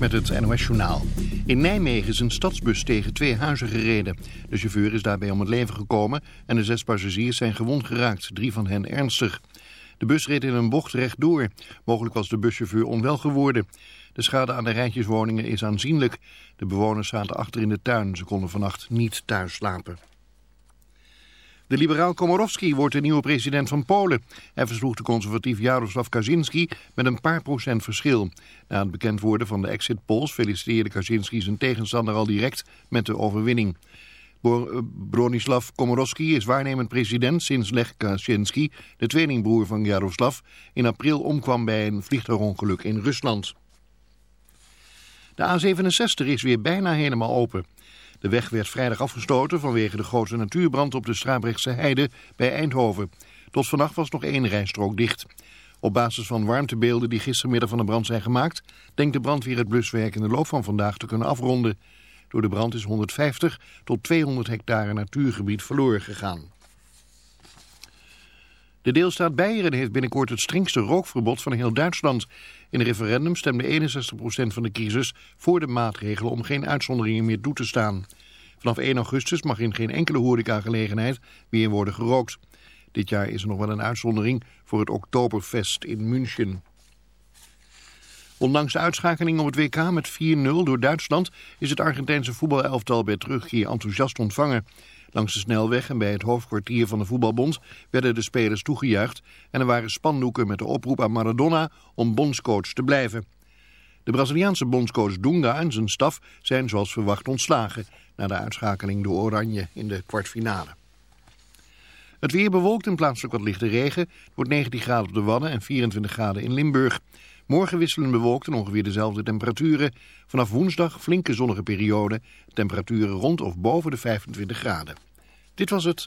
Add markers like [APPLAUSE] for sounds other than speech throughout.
met het NOS-journaal. In Nijmegen is een stadsbus tegen twee huizen gereden. De chauffeur is daarbij om het leven gekomen en de zes passagiers zijn gewond geraakt, drie van hen ernstig. De bus reed in een bocht rechtdoor. Mogelijk was de buschauffeur onwel geworden. De schade aan de rijtjeswoningen is aanzienlijk. De bewoners zaten achter in de tuin. Ze konden vannacht niet thuis slapen. De liberaal Komorowski wordt de nieuwe president van Polen. Hij versloeg de conservatief Jaroslav Kaczynski met een paar procent verschil. Na het bekend worden van de exit polls feliciteerde Kaczynski zijn tegenstander al direct met de overwinning. Eh, Bronislav Komorowski is waarnemend president sinds Lech Kaczynski, de tweelingbroer van Jaroslav, in april omkwam bij een vliegtuigongeluk in Rusland. De A67 is weer bijna helemaal open. De weg werd vrijdag afgesloten vanwege de grote natuurbrand op de Strabrechtse heide bij Eindhoven. Tot vannacht was nog één rijstrook dicht. Op basis van warmtebeelden die gistermiddag van de brand zijn gemaakt... denkt de brandweer het bluswerk in de loop van vandaag te kunnen afronden. Door de brand is 150 tot 200 hectare natuurgebied verloren gegaan. De deelstaat Beieren heeft binnenkort het strengste rookverbod van heel Duitsland. In een referendum stemde 61% van de kiezers voor de maatregelen om geen uitzonderingen meer toe te staan. Vanaf 1 augustus mag in geen enkele horecagelegenheid meer worden gerookt. Dit jaar is er nog wel een uitzondering voor het Oktoberfest in München. Ondanks de uitschakeling op het WK met 4-0 door Duitsland is het Argentijnse voetbalelftal bij terugkeer enthousiast ontvangen. Langs de snelweg en bij het hoofdkwartier van de voetbalbond werden de spelers toegejuicht en er waren spandoeken met de oproep aan Maradona om bondscoach te blijven. De Braziliaanse bondscoach Dunga en zijn staf zijn zoals verwacht ontslagen na de uitschakeling door Oranje in de kwartfinale. Het weer bewolkt in plaatselijk wat lichte regen. Wordt 19 graden op de Wadden en 24 graden in Limburg. Morgen wisselen bewolkt en ongeveer dezelfde temperaturen. Vanaf woensdag flinke zonnige periode. Temperaturen rond of boven de 25 graden. Dit was het.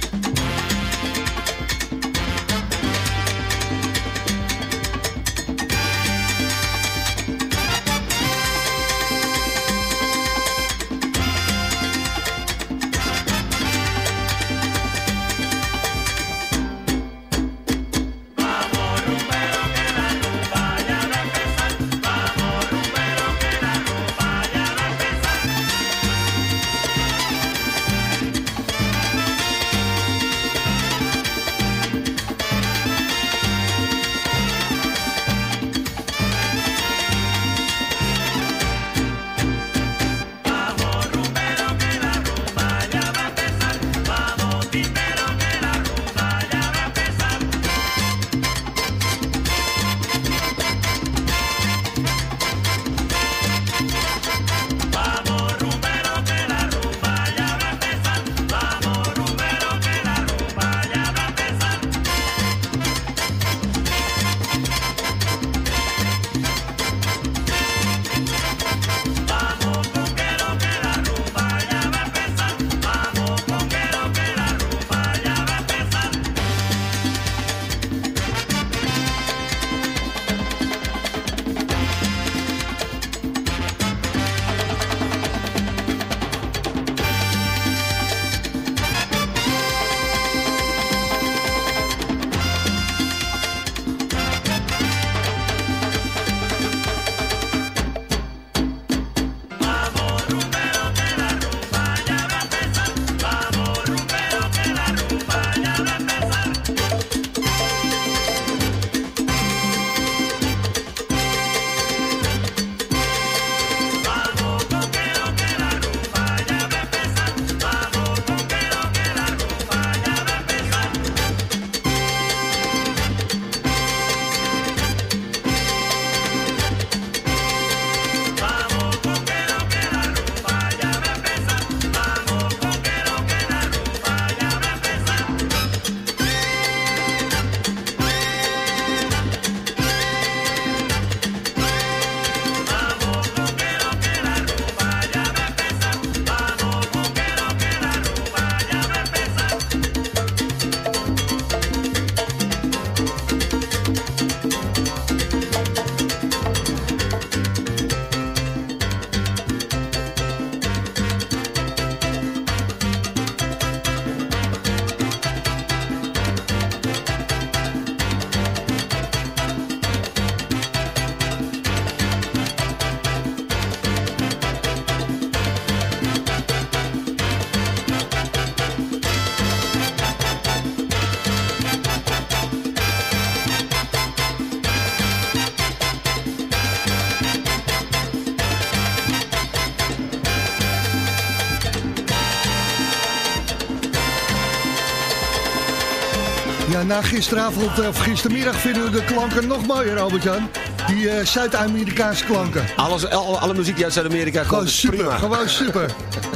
Na gisteravond of gistermiddag vinden we de klanken nog mooier, Albert-Jan. Die eh, Zuid-Amerikaanse klanken. Alles, alle, alle muziek die uit Zuid-Amerika Gewoon komt, super, prima. gewoon super.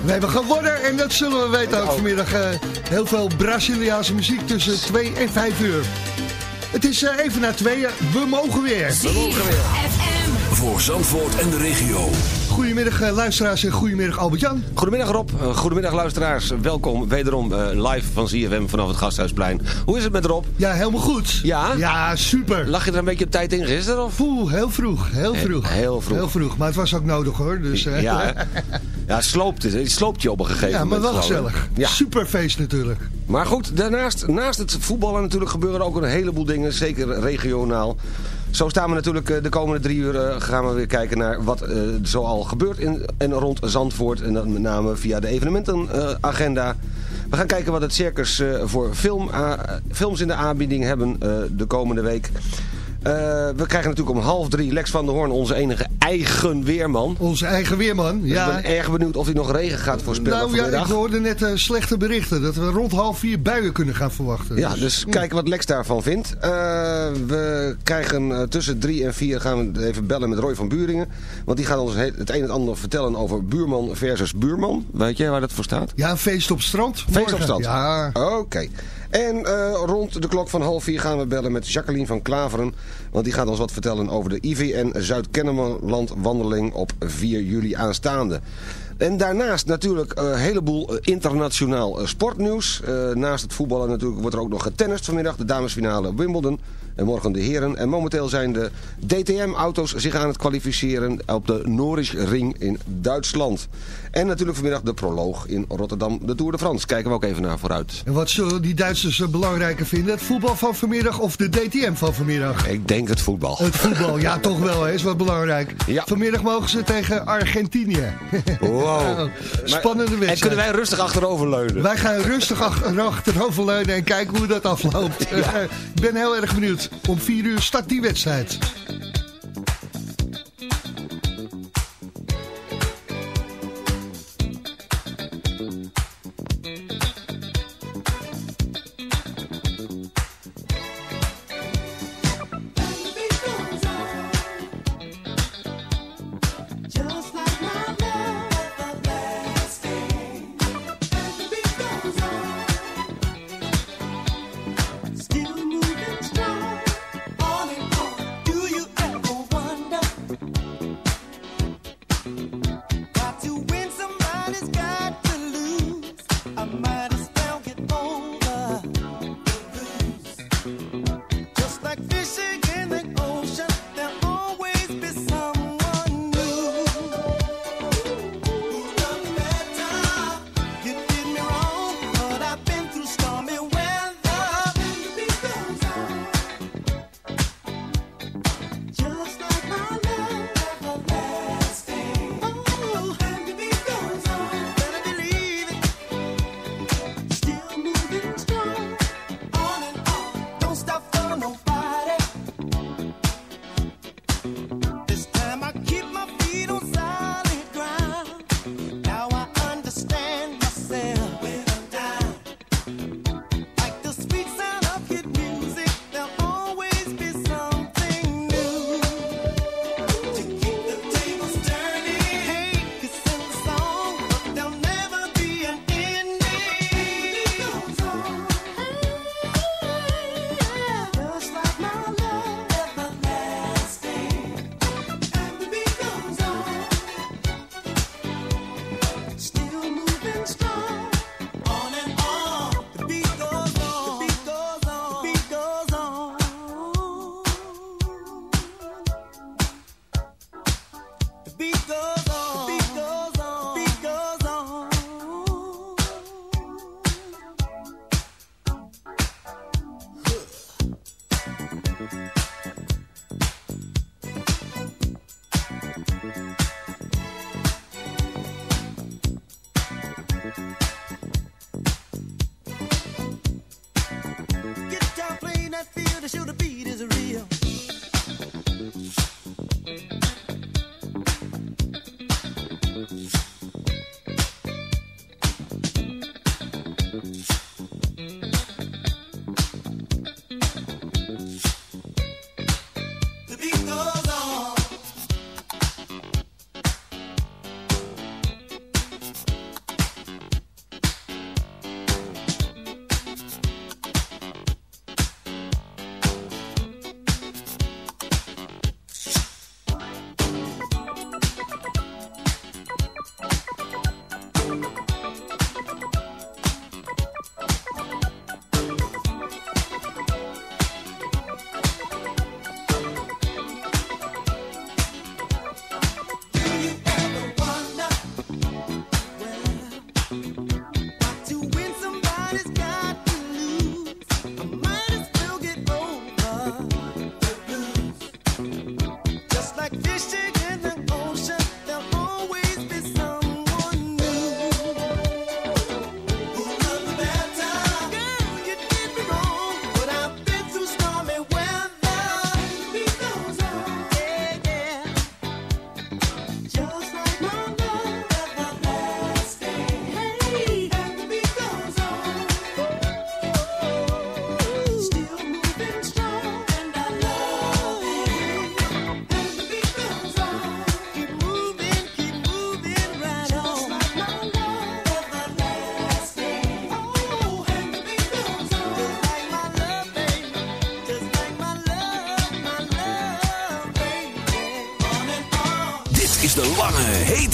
We hebben gewonnen en dat zullen we weten ook vanmiddag. eh, heel veel Braziliaanse muziek tussen 2 en 5 uur. Het is eh, even na tweeën, we mogen weer. Voor Zandvoort en de regio. Goedemiddag eh, luisteraars en goedemiddag Albert-Jan. Goedemiddag Rob, Eh, goedemiddag luisteraars. Welkom wederom eh, live van ZFM vanaf het Gasthuisplein. Hoe is het met Rob? Ja, helemaal goed. Ja? Ja, super. Lag je er een beetje op tijd in gisteren? Of? Poeh, heel vroeg, heel vroeg. heel vroeg. Heel vroeg, maar het was ook nodig hoor. Dus, Ja, [LAUGHS] ja sloopt, het. het sloopt je op een gegeven ja, maar moment. wel gezellig. Ja. Superfeest natuurlijk. Maar goed, daarnaast, naast het voetballen natuurlijk gebeuren ook een heleboel dingen, zeker regionaal. Zo staan we natuurlijk eh, de komende drie uur eh, gaan we weer kijken naar wat eh, zoal gebeurt in en rond Zandvoort. En dan met name via de evenementenagenda. we gaan kijken wat het circus voor film, films in de aanbieding hebben de komende week. Eh, we krijgen natuurlijk om half drie Lex van der Hoorn, onze enige eigen weerman. Onze eigen weerman. Dus Ja. ik ben erg benieuwd of hij nog regen gaat voorspellen Nou ja, ik hoorde net eh, slechte berichten dat we rond half vier buien kunnen gaan verwachten. Ja, dus kijken wat Lex daarvan vindt. Eh, we krijgen tussen drie en vier gaan we even bellen met Roy van Buringen. Want die gaat ons he- het een en ander vertellen over buurman versus buurman. Weet jij waar dat voor staat? Ja, een feest op strand. Feest op stad. Ja, Oké. En eh, rond de klok van half vier gaan we bellen met Jacqueline van Klaveren. Want die gaat ons wat vertellen over de IVN Zuid-Kennemerland wandeling op 4 juli aanstaande. En daarnaast natuurlijk een heleboel eh, internationaal eh, sportnieuws. Eh, naast het voetballen natuurlijk wordt er ook nog getennist vanmiddag. De damesfinale Wimbledon. En morgen de heren. En momenteel zijn de DTM-auto's zich aan het kwalificeren op de Norrisring in Duitsland. En natuurlijk vanmiddag de proloog in Rotterdam, de Tour de France. Kijken we ook even naar vooruit. en wat zullen die Duitsers eh, belangrijker vinden? Het voetbal van vanmiddag of de DTM van vanmiddag? Ik denk het voetbal. Het voetbal, ja toch wel, hè, is wat belangrijk. Ja. Vanmiddag mogen ze tegen Argentinië. Wow. [LAUGHS] Spannende En wedstrijd. kunnen wij rustig achteroverleunen? Wij gaan rustig ach- achterover leunen en kijken hoe dat afloopt. [LAUGHS] Ik ben heel erg benieuwd. Om vier uur start die wedstrijd.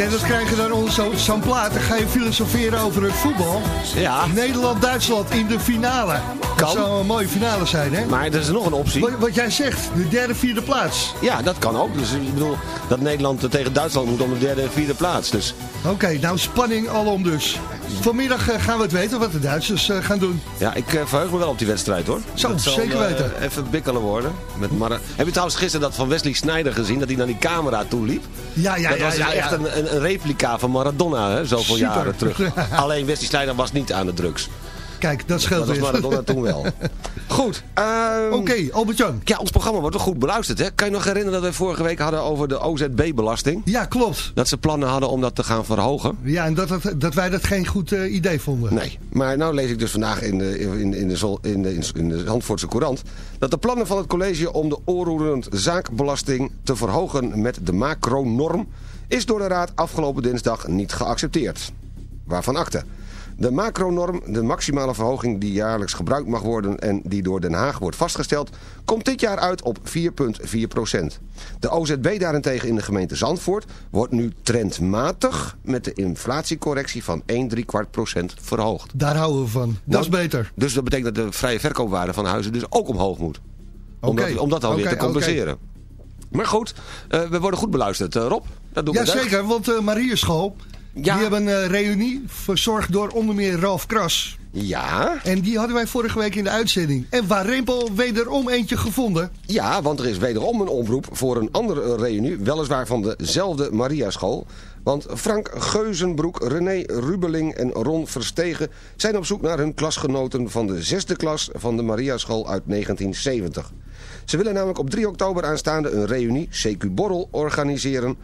Hè, dat krijg je dan onder zo- zo'n plaat. Dan ga je filosoferen over het voetbal. Ja, Nederland-Duitsland in de finale. Dat Kan. zou een mooie finale zijn hè. maar er is nog een optie. Wat, wat jij zegt, de derde, vierde plaats. Ja, dat kan ook. Dus ik bedoel dat Nederland tegen Duitsland moet om de derde en vierde plaats. Dus Oké, nou spanning alom dus. Vanmiddag eh, gaan we het weten wat de Duitsers eh, gaan doen. ja, ik eh, verheug me wel op die wedstrijd hoor. Zo, Dat zal, zeker weten. even bikkelen worden. Met Mara- Heb je trouwens gisteren dat van Wesley Sneijder gezien? Dat hij naar die camera toe liep? Ja, ja, dat ja. was ja, dus ja. echt een, een, een replica van Maradona, hè, zoveel Super. jaren terug. [LAUGHS] Alleen Wesley Sneijder was niet aan de drugs. Kijk, dat scheelt Dat was weer. Maradona toen wel. [LAUGHS] Goed. ehm, Oké, Albert-Jan. Ja, ons programma wordt wel goed beluisterd. Hè? Kan je nog herinneren dat wij vorige week hadden over de OZB-belasting? Ja, klopt. Dat ze plannen hadden om dat te gaan verhogen? Ja, en dat, dat, dat wij dat geen goed eh, idee vonden. Nee, maar nou lees ik dus vandaag in de, in, in, de, Zol- in, de, in de Zandvoortse Courant... dat de plannen van het college om de oorroerend zaakbelasting te verhogen met de macronorm... is door de Raad afgelopen dinsdag niet geaccepteerd. Waarvan akte. De macronorm, de maximale verhoging die jaarlijks gebruikt mag worden... en die door Den Haag wordt vastgesteld... komt dit jaar uit op 4,4 procent. De OZB daarentegen in de gemeente Zandvoort... wordt nu trendmatig met de inflatiecorrectie van 1 3 kwart procent verhoogd. Daar houden we van. Dat is Nou, beter. Dus dat betekent dat de vrije verkoopwaarde van huizen dus ook omhoog moet. Om, Oké. dat, om dat alweer te compenseren. Maar goed, eh, we worden goed beluisterd. Eh, Rob, dat doen we deugd. Jazeker, want uh, Marieschool... Ja. Die hebben een uh, reunie verzorgd door onder meer Ralf Kras. Ja, En die hadden wij vorige week in de uitzending. En waar Rempel wederom eentje gevonden. ja, want er is wederom een oproep voor een andere reunie, weliswaar van dezelfde Mariaschool. Want Frank Geuzenbroek, René Rubeling en Ron Verstegen zijn op zoek naar hun klasgenoten van de zesde klas van de Mariaschool uit 1970. Ze willen namelijk op 3 oktober aanstaande een reunie, CQ Borrel, organiseren...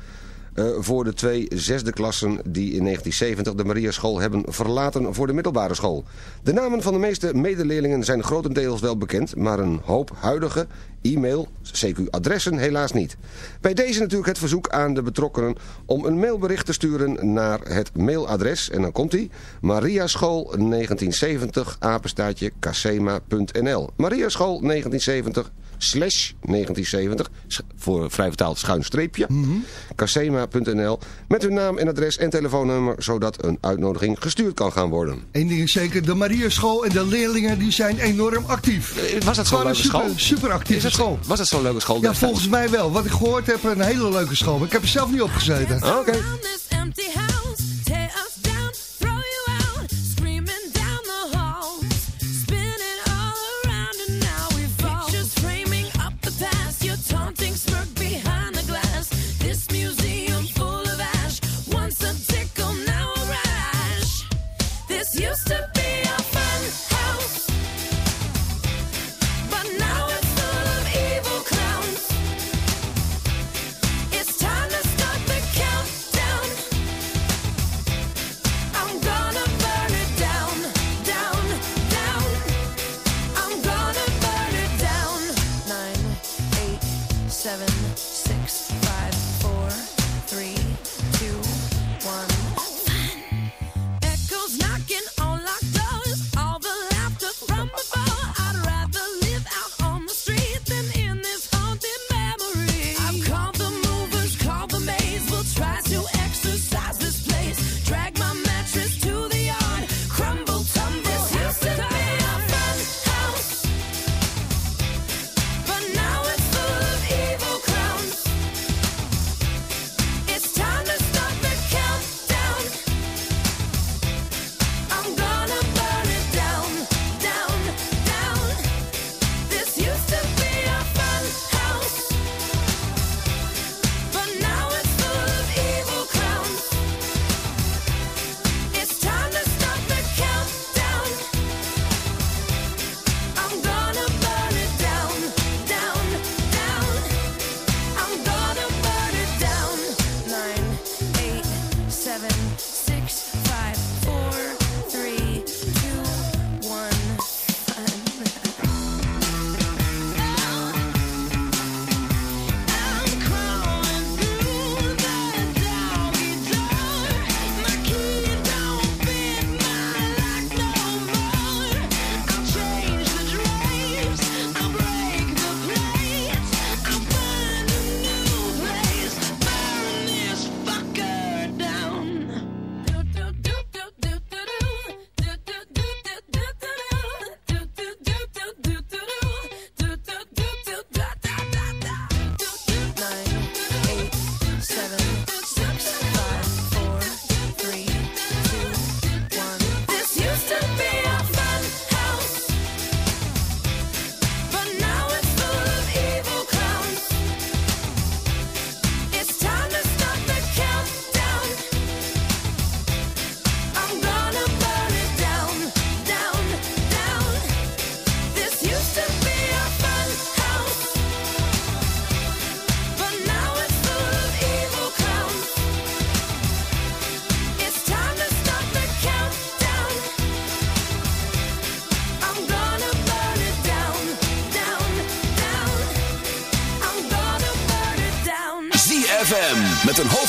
eh, voor de twee zesde klassen die in 1970 de Mariaschool hebben verlaten voor de middelbare school. De namen van de meeste medeleerlingen zijn grotendeels wel bekend, maar een hoop huidige e-mail, CQ-adressen helaas niet. Bij deze natuurlijk het verzoek aan de betrokkenen om een mailbericht te sturen naar het mailadres, en dan komt hij, mariaschool 1970 apenstaatje casema.nl Mariaschool 1970 slash 1970, sch- voor vrij vertaald schuin streepje, casema.nl, met uw naam en adres en telefoonnummer, zodat een uitnodiging gestuurd kan gaan worden. Eén ding is zeker, de Mariaschool en de leerlingen die zijn enorm actief. Was dat zo'n Gewoon een leuke school? super, super actieve Is het school. Was dat zo'n leuke school? Ja, volgens mij wel. Wat ik gehoord heb, een hele leuke school. Maar ik heb er zelf niet op gezeten. Ah, Oké.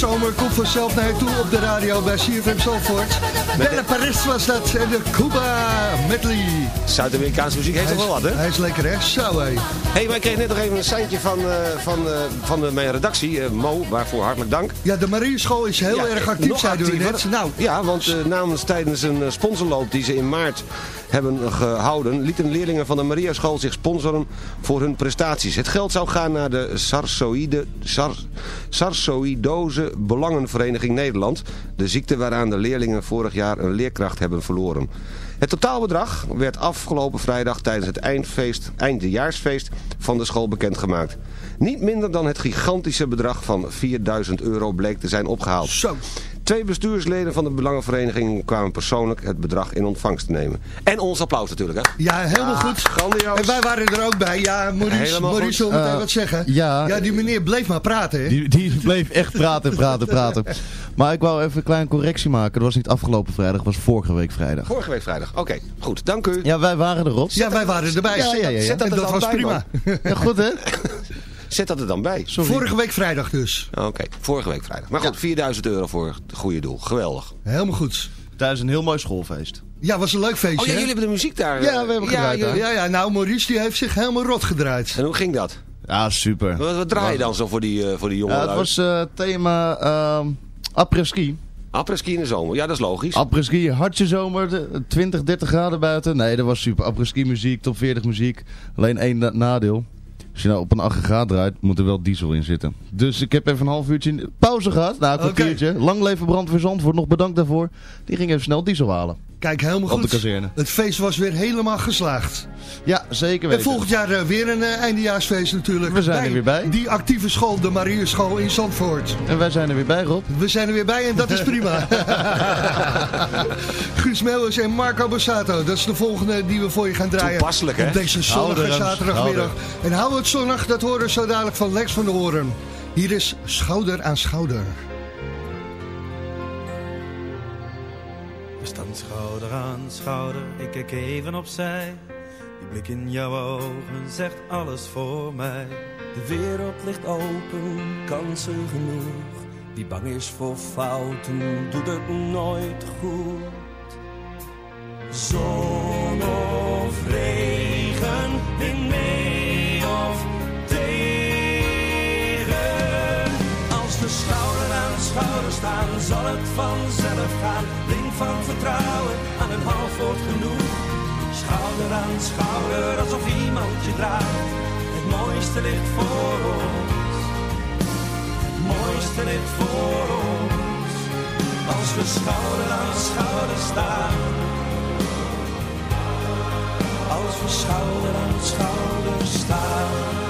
Zomer komt vanzelf naar je toe op de radio bij CFM Zalvoort. Belle Paris was dat en de Cuba medley. Zuid-Amerikaanse muziek heeft toch wel wat, hè? Hij is lekker, hè? Zo, hé. Hey, wij kregen net nog even een seintje van, eh, van, eh, van mijn redactie, eh, Mo, waarvoor hartelijk dank. Ja, de Marieschool is heel Ja, erg actief, zeiden we net. Nou, Ja, want namens tijdens een sponsorloop die ze in maart hebben gehouden... lieten leerlingen van de Maria School zich sponsoren voor hun prestaties. Het geld zou gaan naar de Sarsoïde, Sar, Sarsoïdose Belangenvereniging Nederland... de ziekte waaraan de leerlingen vorig jaar een leerkracht hebben verloren. Het totaalbedrag werd afgelopen vrijdag tijdens het eindfeest, eindejaarsfeest van de school bekendgemaakt. Niet minder dan het gigantische bedrag van 4000 euro bleek te zijn opgehaald. zo. Twee bestuursleden van de Belangenvereniging kwamen persoonlijk het bedrag in ontvangst te nemen. En ons applaus natuurlijk, hè? Ja, helemaal goed. Grandioos. En wij waren er ook bij. Ja, Maurice, Helemaal Maurice wil meteen Eh, wat zeggen. ja. ja, die meneer bleef maar praten, hè? Die, die bleef echt praten, praten, praten. [LAUGHS] Maar ik wou even een kleine correctie maken. Dat was niet afgelopen vrijdag, dat was vorige week vrijdag. Vorige week vrijdag. Oké, goed. Dank u. Ja, wij waren er, Rob. Ja, wij waren erbij. Ja, ja, ja, ja. Zet dat En er dat dan was bij, prima. [LAUGHS] Ja, goed hè? Zet dat er dan bij. Sorry. Vorige week vrijdag dus. Oké, vorige week vrijdag. Maar goed, 4000 euro voor het goede doel. Geweldig. Helemaal goed. Tijdens een heel mooi schoolfeest. Ja, was een leuk feestje, Oh ja, jullie hebben de muziek daar. Ja, we hebben gedraaid jullie- Ja, ja, nou, Maurice die heeft zich helemaal rot gedraaid. En hoe ging dat? Ja, super. Wat, wat draai je dan zo voor die, eh, voor die jongen? Ja, het was eh, thema ehm après-ski. Après-ski in de zomer. Ja, dat is logisch. Après-ski, hartje zomer, de- 20, 30 graden buiten. Nee, dat was super. Après-ski muziek, top 40 muziek. Alleen één na- nadeel. Als je nou op een aggregaat draait, moet er wel diesel in zitten. Dus ik heb even een half uurtje pauze gehad. Nou, een kwartiertje. Lang leven brandweer Zandvoort, nog bedankt daarvoor. Die ging even snel diesel halen. Kijk, helemaal Op de goed. kazerne. Het feest was weer helemaal geslaagd. Ja, zeker En weten. volgend jaar eh, weer een eh, eindejaarsfeest natuurlijk. We zijn er weer bij. Die actieve school, de Marieschool in Zandvoort. En wij zijn er weer bij, Rob. We zijn er weer bij en dat is prima. [LAUGHS] Guus Meeuwis en Marco Bassato. Dat is de volgende die we voor je gaan draaien. Toepasselijk, hè? Op deze zonnige er zaterdagmiddag. En hou het zonnig, dat horen we zo dadelijk van Lex van de Hoorn. Hier is Schouder aan Schouder. Schouder aan schouder, ik kijk even opzij. Die blik in jouw ogen zegt alles voor mij. De wereld ligt open, kansen genoeg. Wie bang is voor fouten, doet het nooit goed. Zon vanzelf gaan. Blink van vertrouwen aan een half woord genoeg. Schouder aan schouder, alsof iemand je draagt. Het mooiste ligt voor ons. Het mooiste ligt voor ons. Als we schouder aan schouder staan. Als we schouder aan schouder staan.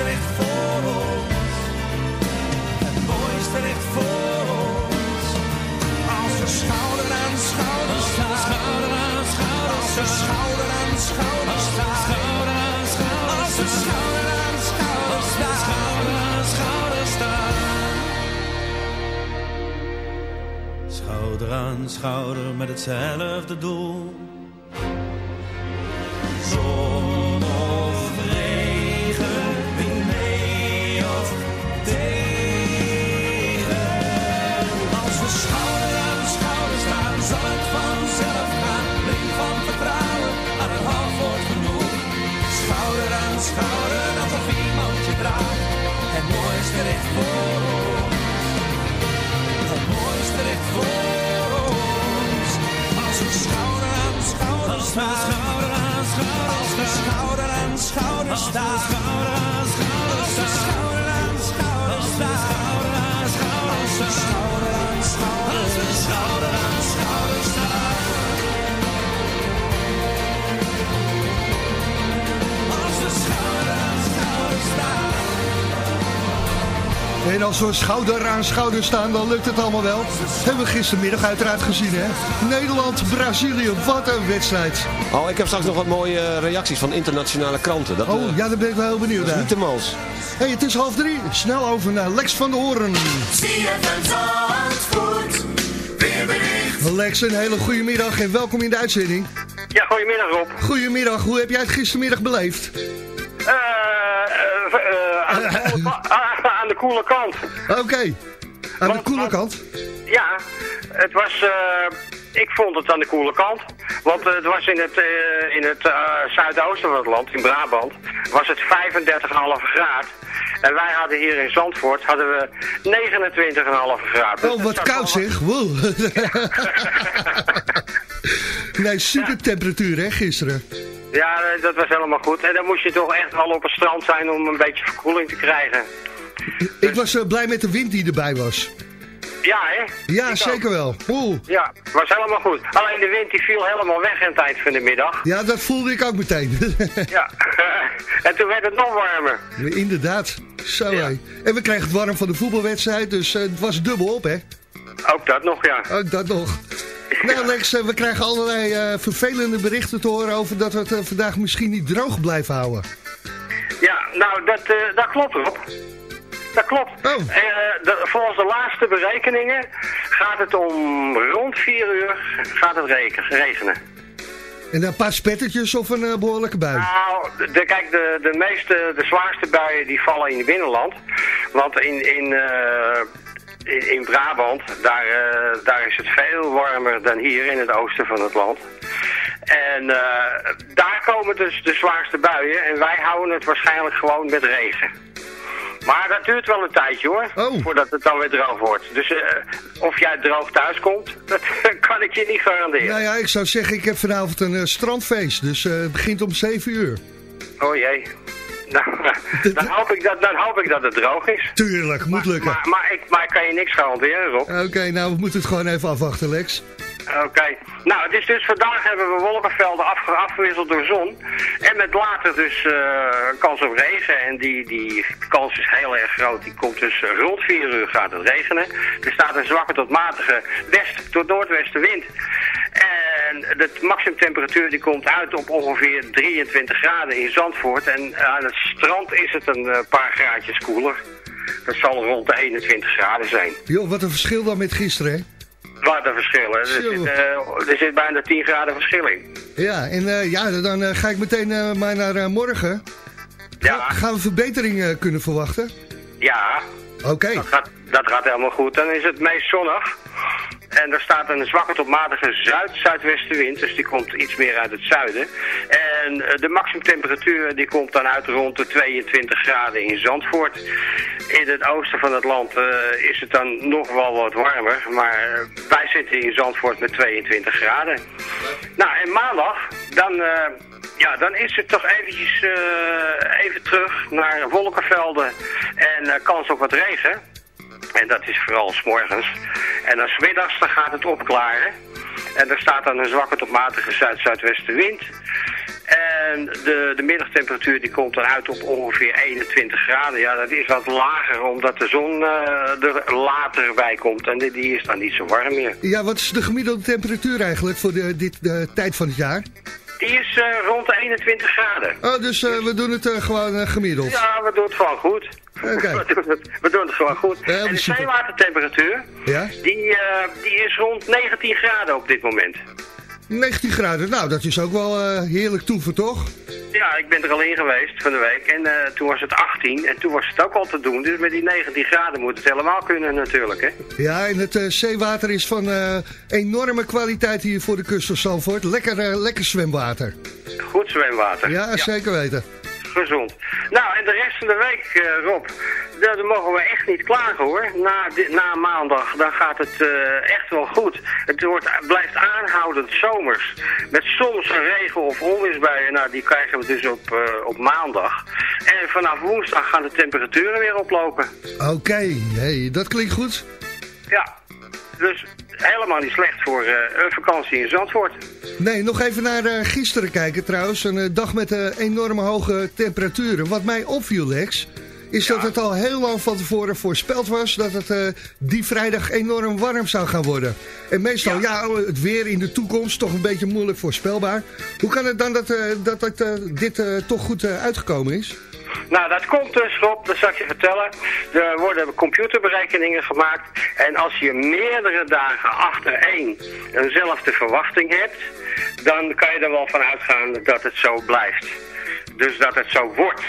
mooiste ligt voor ons. Het mooiste ligt voor ons. Als we schouder aan schouder staan. Schouder aan schouder Als we schouder aan schouder staan. Schouder aan schouder Als we schouder aan schouder staan. Schouder aan schouder staan. Schouder aan schouder met hetzelfde doel. Mooiste ligt voor ons. Het mooiste ligt voor ons. Als we schouder aan schouder staan. Als we schouder aan schouder staan. En als we schouder aan schouder staan, dan lukt het allemaal wel. Hebben we gistermiddag uiteraard gezien, hè? Nederland-Brazilië, wat een wedstrijd. Oh, ik heb straks nog wat mooie eh, reacties van internationale kranten. Dat, Oh, eh, ja, daar ben ik wel heel benieuwd dat is naar. niet te mals. hey, het is half drie. Snel over naar Lex van de Hoorn. Lex, een hele goede middag en welkom in de uitzending. Ja, goedemiddag Rob. Goedemiddag, hoe heb jij het gistermiddag beleefd? Eh, eh, eh, de [LAUGHS] koele, kant. Oké, aan de koele want- kant. Ja, het was... eh, ik vond het aan de koele kant. Want eh, het was in het, eh, in het zuidoosten van het land, in Brabant, was het 35,5 graden. En wij hadden hier in Zandvoort hadden we 29,5 graden. Oh, wat koud zeg. Wow. nee, super temperatuur hè, gisteren. Ja, dat was helemaal goed. En dan moest je toch echt wel op het strand zijn om een beetje verkoeling te krijgen. Ik was eh, blij met de wind die erbij was. Ja, hè? Ja, Ik ook. zeker wel. Oeh. Ja, was helemaal goed. Alleen de wind die viel helemaal weg aan het eind van de middag. Ja, dat voelde ik ook meteen. [LAUGHS] Ja. [LAUGHS] en toen werd het nog warmer. Inderdaad. Zo hé. En we kregen het warm van de voetbalwedstrijd, dus eh, het was dubbel op hè. Ook dat nog, ja. Ook dat nog. Nou Lex, eh, we krijgen allerlei vervelende berichten te horen over dat we het vandaag misschien niet droog blijven houden. Ja, nou, dat, dat klopt erop. Dat klopt. Oh. Eh, de- volgens de laatste berekeningen gaat het om rond 4 uur gaat het regenen. En een paar spettertjes of een eh, behoorlijke bui. Nou, de, kijk, de, de meeste, de zwaarste buien die vallen in het binnenland. Want in, in, eh, in, in Brabant, daar, daar is het veel warmer dan hier in het oosten van het land. En daar komen dus de zwaarste buien en wij houden het waarschijnlijk gewoon met regen. Maar dat duurt wel een tijdje hoor, voordat het dan weer droog wordt. Dus eh, of jij droog thuis komt, [LAUGHS] dat kan ik je niet garanderen. Nou ja, ik zou zeggen, ik heb vanavond een eh, strandfeest, dus eh, het begint om 7 uur. Oh jee. Nou, [LAUGHS] dan, hoop ik dat, dan hoop ik dat het droog is. Tuurlijk, moet lukken. Maar, maar, ik, maar ik kan je niks garanderen, Rob. Oké, nou we moeten het gewoon even afwachten, Lex. Oké. Nou, het is dus vandaag hebben we wolkenvelden afge- afgewisseld door zon. En met later dus eh, kans op regen. En die, die kans is heel erg groot. Die komt dus rond 4 uur gaat het regenen. Er staat een zwakke tot matige west tot noordwestenwind. En de maximumtemperatuur die komt uit op ongeveer 23 graden in Zandvoort. En aan het strand is het een eh, paar graadjes koeler. Dat zal rond de 21 graden zijn. Joh, wat een verschil dan met gisteren, hè? Wat een verschil, hè. Er zit, eh, er zit bijna 10 graden verschil in. Ja, en eh, ja, dan eh, ga ik meteen maar naar morgen. Ja, Gaan we verbeteringen kunnen verwachten? ja. Oké. Dat gaat, dat gaat helemaal goed. Dan is het meest zonnig. En er staat een zwakke tot matige zuid-zuidwestenwind, dus die komt iets meer uit het zuiden. En eh, de maximumtemperatuur die komt dan uit rond de 22 graden in Zandvoort. In het oosten van het land eh, is het dan nog wel wat warmer, maar eh, wij zitten in Zandvoort met 22 graden. Nou, en maandag, dan, ja, dan is het toch eventjes even terug naar wolkenvelden en eh, kans op wat regen. En dat is vooral s morgens. En dan middags dan gaat het opklaren. En er staat dan een zwakke tot matige zuid-zuidwestenwind. En de, de middagtemperatuur die komt dan uit op ongeveer 21 graden. Ja, dat is wat lager omdat de zon eh, er later bij komt. En die, die is dan niet zo warm meer. Ja, wat is de gemiddelde temperatuur eigenlijk voor de, dit, de tijd van het jaar? Die is eh, rond de 21 graden. Oh, dus eh, we doen het gewoon gemiddeld. Ja, we doen het gewoon goed. Oké. [LAUGHS] we, doen het, we doen het gewoon goed. Ja, en de zeewatertemperatuur, Ja? die, eh, die is rond 19 graden op dit moment. 19 graden, nou dat is ook wel eh, heerlijk toeven, toch? Ja, ik ben er al in geweest van de week en eh, toen was het 18 en toen was het ook al te doen. Dus met die 19 graden moet het helemaal kunnen natuurlijk, hè. Ja, en het zeewater is van enorme kwaliteit hier voor de kust van Zandvoort. Lekker, lekker zwemwater. Goed zwemwater. Ja, zeker weten. Gezond. Nou, en de rest van de week, eh, Rob, daar mogen we echt niet klagen hoor. Na, na maandag, dan gaat het eh, echt wel goed. Het wordt, blijft aanhoudend zomers. Met soms een regen- of onweersbuien, nou die krijgen we dus op, eh, op maandag. En vanaf woensdag gaan de temperaturen weer oplopen. Oké, hey, dat klinkt goed. Ja, dus helemaal niet slecht voor eh, een vakantie in Zandvoort. Nee, nog even naar eh, gisteren kijken trouwens. Een eh, dag met enorme hoge temperaturen. Wat mij opviel, Lex, is dat het al heel lang van tevoren voorspeld was... dat het die vrijdag enorm warm zou gaan worden. En meestal, ja, het weer in de toekomst toch een beetje moeilijk voorspelbaar. Hoe kan het dan dat, dat, dat dit toch goed uitgekomen is? Nou, dat komt dus, Rob, dat zal ik je vertellen. Er worden computerberekeningen gemaakt. En als je meerdere dagen achtereen eenzelfde verwachting hebt... dan kan je er wel van uitgaan dat het zo blijft. Dus dat het zo wordt.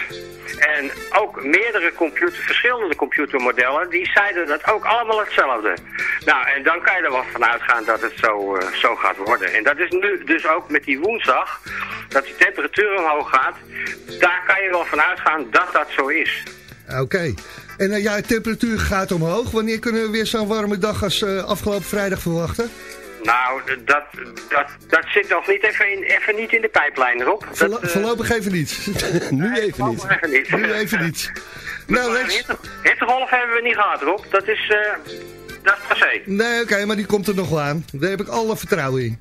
En ook meerdere computer, verschillende computermodellen, die zeiden dat ook allemaal hetzelfde. Nou, en dan kan je er wel van uitgaan dat het zo, eh, zo gaat worden. En dat is nu dus ook met die woensdag, dat die temperatuur omhoog gaat. Daar kan je wel van uitgaan dat dat zo is. Oké. En eh, ja, de temperatuur gaat omhoog. Wanneer kunnen we weer zo'n warme dag als eh, afgelopen vrijdag verwachten? Nou, dat, dat, dat zit nog niet even, in, even niet in de pijplijn. Voorlo- dat, eh, voorlopig even niet. [LAUGHS] nu even niet. Even niet. Nu even niet. [LAUGHS] Nou, Hittegolf hebben we niet gehad, Rob. Dat is, eh dat is passé. Nee, oké, maar die komt er nog wel aan. Daar heb ik alle vertrouwen in.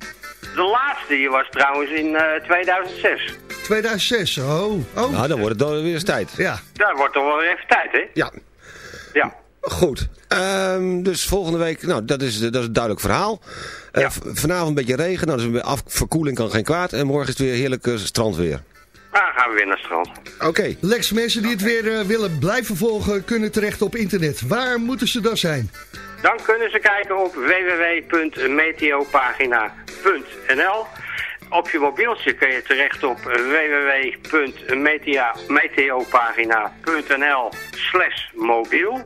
De laatste die was trouwens in eh 2006. 2006, oh. oh. Nou, dan wordt het dan weer eens tijd. Ja. Daar wordt toch wel weer even tijd, hè? Ja. Ja. Goed. Ehm, dus volgende week, nou, dat is, dat is een duidelijk verhaal. Eh, vanavond een beetje regen, nou, dus weer af, verkoeling kan geen kwaad. En morgen is het weer heerlijk eh, strandweer. Dan gaan we weer naar het strand. Oké. Lex, mensen die het weer eh, willen blijven volgen, kunnen terecht op internet. Waar moeten ze dan zijn? Dan kunnen ze kijken op www.meteopagina.nl. Op je mobieltje kun je terecht op www.meteopagina.nl slash mobiel.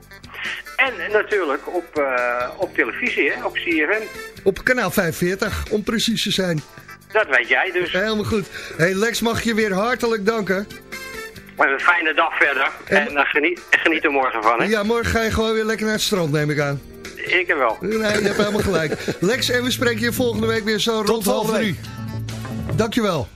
En natuurlijk op, eh, op televisie, hè, op CFM. Op kanaal 45, om precies te zijn. Dat weet jij dus. Helemaal goed. Hey Lex, mag je weer hartelijk danken. Een fijne dag verder. En, eh, geniet, en geniet er morgen van, hè. Ja, morgen ga je gewoon weer lekker naar het strand, neem ik aan. Ik er wel. Nee, je hebt helemaal gelijk. [LAUGHS] Lex, en we spreken je volgende week weer zo rond half drie. Dankjewel.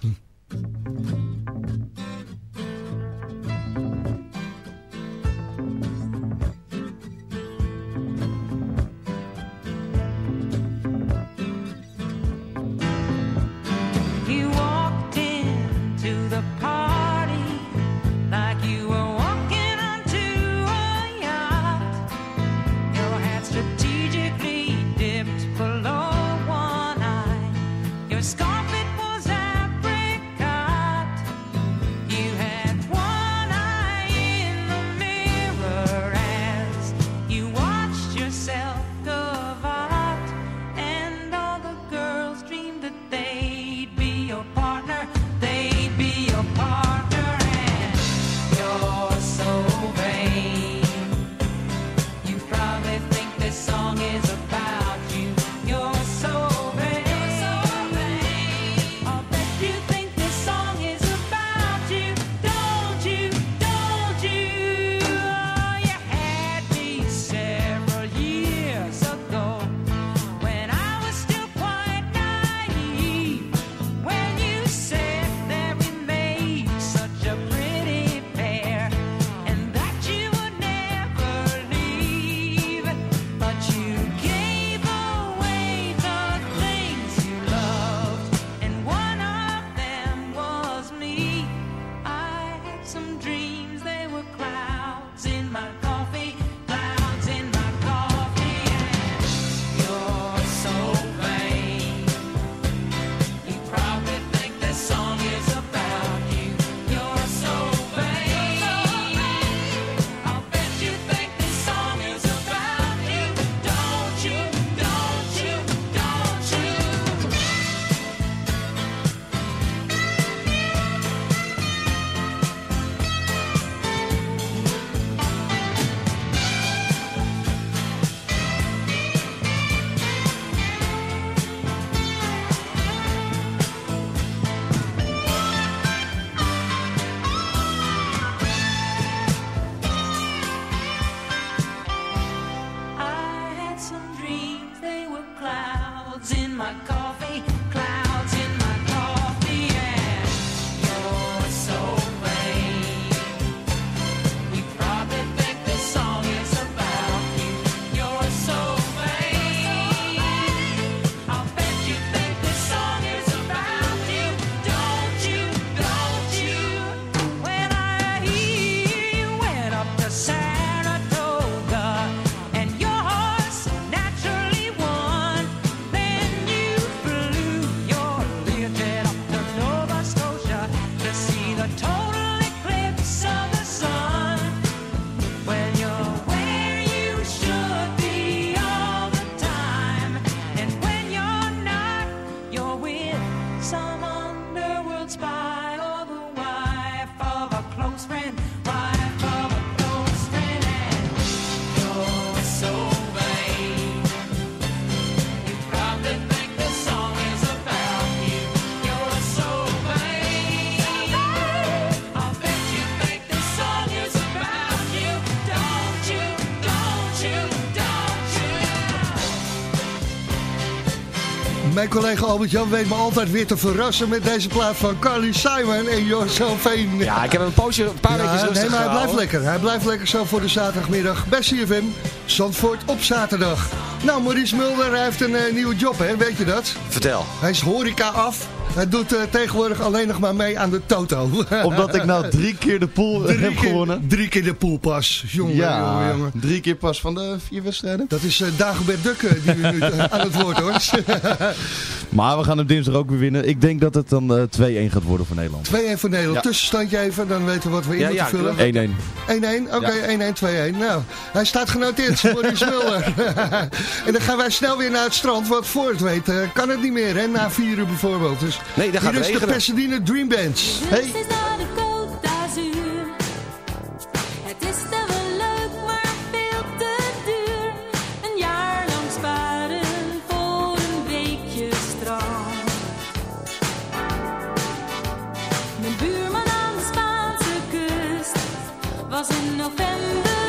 Mijn collega Albert-Jan weet me altijd weer te verrassen met deze plaat van Carly Simon en Josephine. Ja, ik heb een poosje, een paar Ja, weken rustig Nee, maar hij blijft gehouden. lekker. Hij blijft lekker zo voor de zaterdagmiddag bij CFM. Zandvoort op zaterdag. Nou, Maurice Mulder hij heeft een eh, nieuwe job, hè? weet je dat? Vertel. Hij is horeca af. Hij doet eh, tegenwoordig alleen nog maar mee aan de Toto. [LAUGHS] Omdat ik nou drie keer de pool Drie heb keer- gewonnen. Drie keer de poolpas. Jongen, ja, jongen, jongen. drie keer pas van de vier wedstrijden. Dat is eh, Dagobert Dukke die nu eh, aan het woord hoor. [LAUGHS] 2-1 Maar we gaan hem dinsdag ook weer winnen. Ik denk dat het dan eh, 2-1 gaat worden voor Nederland. voor Nederland. Ja. Tussenstandje even, dan weten we wat we in Ja, moeten ja, vullen. 1-1. 1-1, oké, 1-1, 2-1. Nou, hij staat genoteerd, Maurice [LAUGHS] Mulder. [LAUGHS] en dan gaan wij snel weer naar het strand, want voor het weet eh, kan het niet meer, hè, na 4 uur bijvoorbeeld. Dus Nee, dat gaat hier is de regenen. Pasadena Dream Bands. Hey. Was in november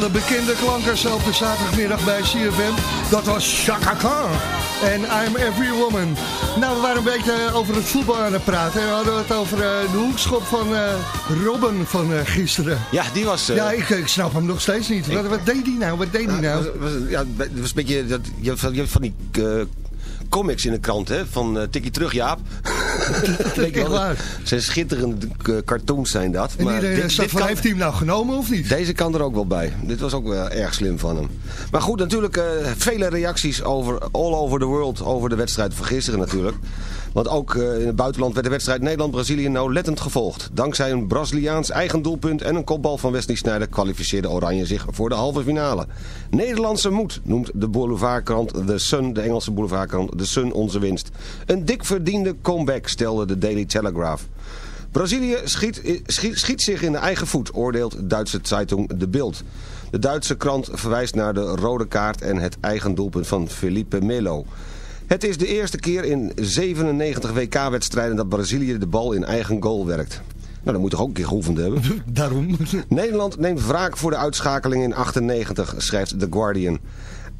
Hele bekende klanken zo op de zaterdagmiddag bij CFM. Dat was Chaka Khan en I'm Every Woman. Nou, we waren een beetje over het voetbal aan het praten. En we hadden het over eh, de hoekschop van eh, Robben van eh, gisteren. Ja, die was... eh, ja, ik, ik snap hem nog steeds niet. Wat, wat deed hij nou? Wat deed hij nou? was- was- ja, het was een beetje... Dat, je, hebt van, die eh, comics in de krant, hè? Van eh Tikkie terug, Jaap. Wel? waar. Zijn schitterende eh, cartoons zijn dat. En iedereen dit- dit kan- heeft hij hem nou genomen of niet? Deze kan er ook wel bij. Dit was ook wel erg slim van hem. Maar goed, natuurlijk eh, vele reacties over all over the world over de wedstrijd van gisteren natuurlijk. Want ook eh, in het buitenland werd de wedstrijd Nederland-Brazilië nauwlettend gevolgd. Dankzij een Braziliaans eigen doelpunt en een kopbal van Wesley Sneijder kwalificeerde Oranje zich voor de halve finale. Nederlandse moed noemt de boulevardkrant The Sun, de Engelse boulevardkrant The Sun onze winst. Een dik verdiende comeback stelde de Daily Telegraph. Brazilië schiet, schiet, schiet zich in de eigen voet, oordeelt Duitse Zeitung De Bild. De Duitse krant verwijst naar de rode kaart en het eigen doelpunt van Felipe Melo. Het is de eerste keer in 97 WK-wedstrijden dat Brazilië de bal in eigen goal werkt. Nou, dat moet toch ook een keer geoefend hebben? [LAUGHS] Daarom. [LAUGHS] Nederland neemt wraak voor de uitschakeling in 98, schrijft The Guardian.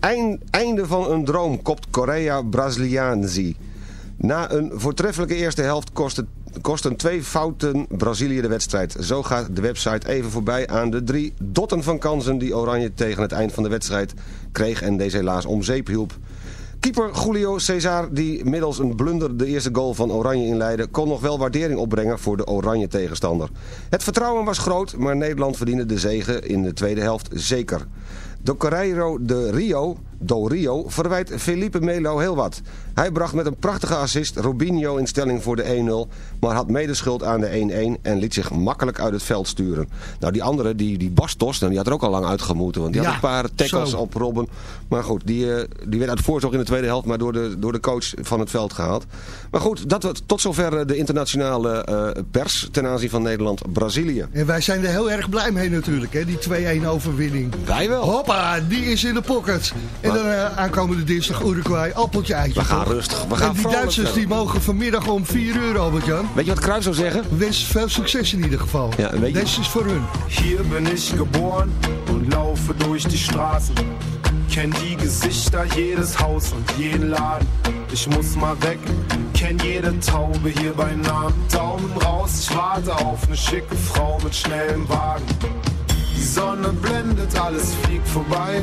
Eind- einde van een droom kopt Korea Braziliaanzi. Na een voortreffelijke eerste helft kosten, kosten twee fouten Brazilië de wedstrijd. Zo gaat de website even voorbij aan de drie dotten van kansen die Oranje tegen het eind van de wedstrijd kreeg en deze helaas om zeep hielp. Keeper Julio Cesar, die middels een blunder de eerste goal van Oranje inleidde... kon nog wel waardering opbrengen voor de Oranje tegenstander. Het vertrouwen was groot, maar Nederland verdiende de zege in de tweede helft zeker. De Correiro de Rio, do Rio verwijt Felipe Melo heel wat. Hij bracht met een prachtige assist Robinho in stelling voor de 1-0... maar had medeschuld aan de 1-1 en liet zich makkelijk uit het veld sturen. Nou, die andere, die, die Bastos, nou, die had er ook al lang uitgemoeten... want die Ja, had een paar tackles zo. op Robben. Maar goed, die, eh, die werd uit voorzorg in de tweede helft... maar door de, door de coach van het veld gehaald. Maar goed, dat, was tot zover eh, de internationale eh, pers... ten aanzien van Nederland-Brazilië. En wij zijn er heel erg blij mee natuurlijk, hè, die 2-1 overwinning. Wij wel. Hoppa, die is in de pocket. En dan eh, aankomende dinsdag Uruguay, appeltje eitje. We gaan toch? rustig, we gaan en die Duitsers die mogen vanmiddag om 4 uur, Albert-Jan. Weet je wat Cruijff zou zeggen? Wens veel succes in ieder geval. Ja, weet je- Deze is voor hun. Hier bin ich geboren und laufe durch die Straßen. Kenn die Gesichter, jedes Haus und jeden Laden. Ich muss mal weg, kenn jede Taube hier bei Namen. Daumen raus, ich warte auf eine schicke Frau mit schnellem Wagen. Die Sonne blendet, alles fliegt vorbei.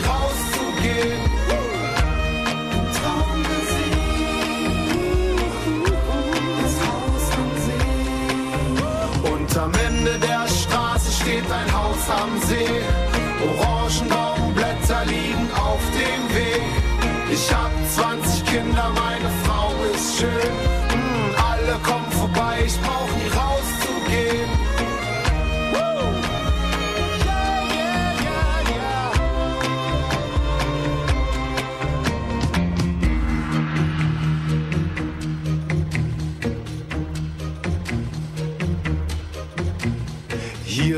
am See.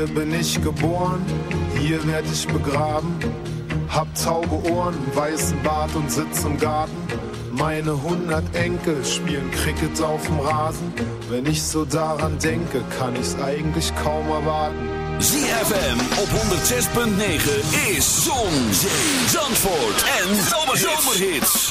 Hier bin ich geboren, hier werd ich begraben. Hab taube Ohren, weißen Bart und sitz im Garten. Meine hundert Enkel spielen Cricket auf dem Rasen. Wenn ich so daran denke, kann ich's eigentlich kaum erwarten. ZFM op 106.9 is Zon, Zee, Zandvoort en Zomerhits. Ow,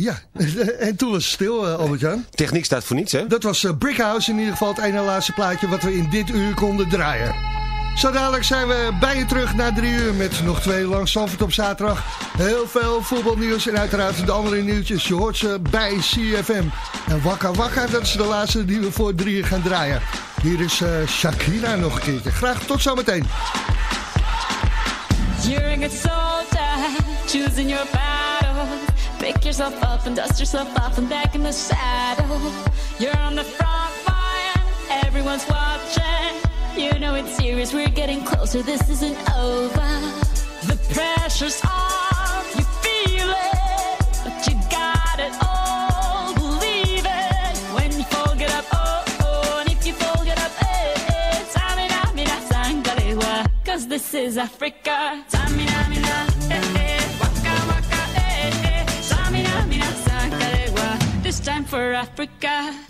Ja, [LAUGHS] en toen was het stil, eh, Albert-Jan. Techniek staat voor niets, hè? Dat was eh, Brickhouse in ieder geval het ene laatste plaatje wat we in dit uur konden draaien. Zo dadelijk zijn we bij je terug na drie uur met nog twee langs Zandvoort op zaterdag. Heel veel voetbalnieuws en uiteraard de andere nieuwtjes. Je hoort ze bij CFM. En Wakka Wakka, dat is de laatste die we voor drie uur gaan draaien. Hier is eh, Shakira nog een keertje. Graag tot zometeen. You're a good soldier, choosing your battle. Pick yourself up and dust yourself off and back in the saddle. You're on the front line, everyone's watching. You know it's serious, we're getting closer, this isn't over. The pressure's on, you feel it, but you got it all. Believe it when you fall, get up, oh, oh, and if you fall, get up, eh, eh. Samina, mina, sangalewa, cause this is Africa. Samina, mina, eh, eh, eh, eh. This time for Africa.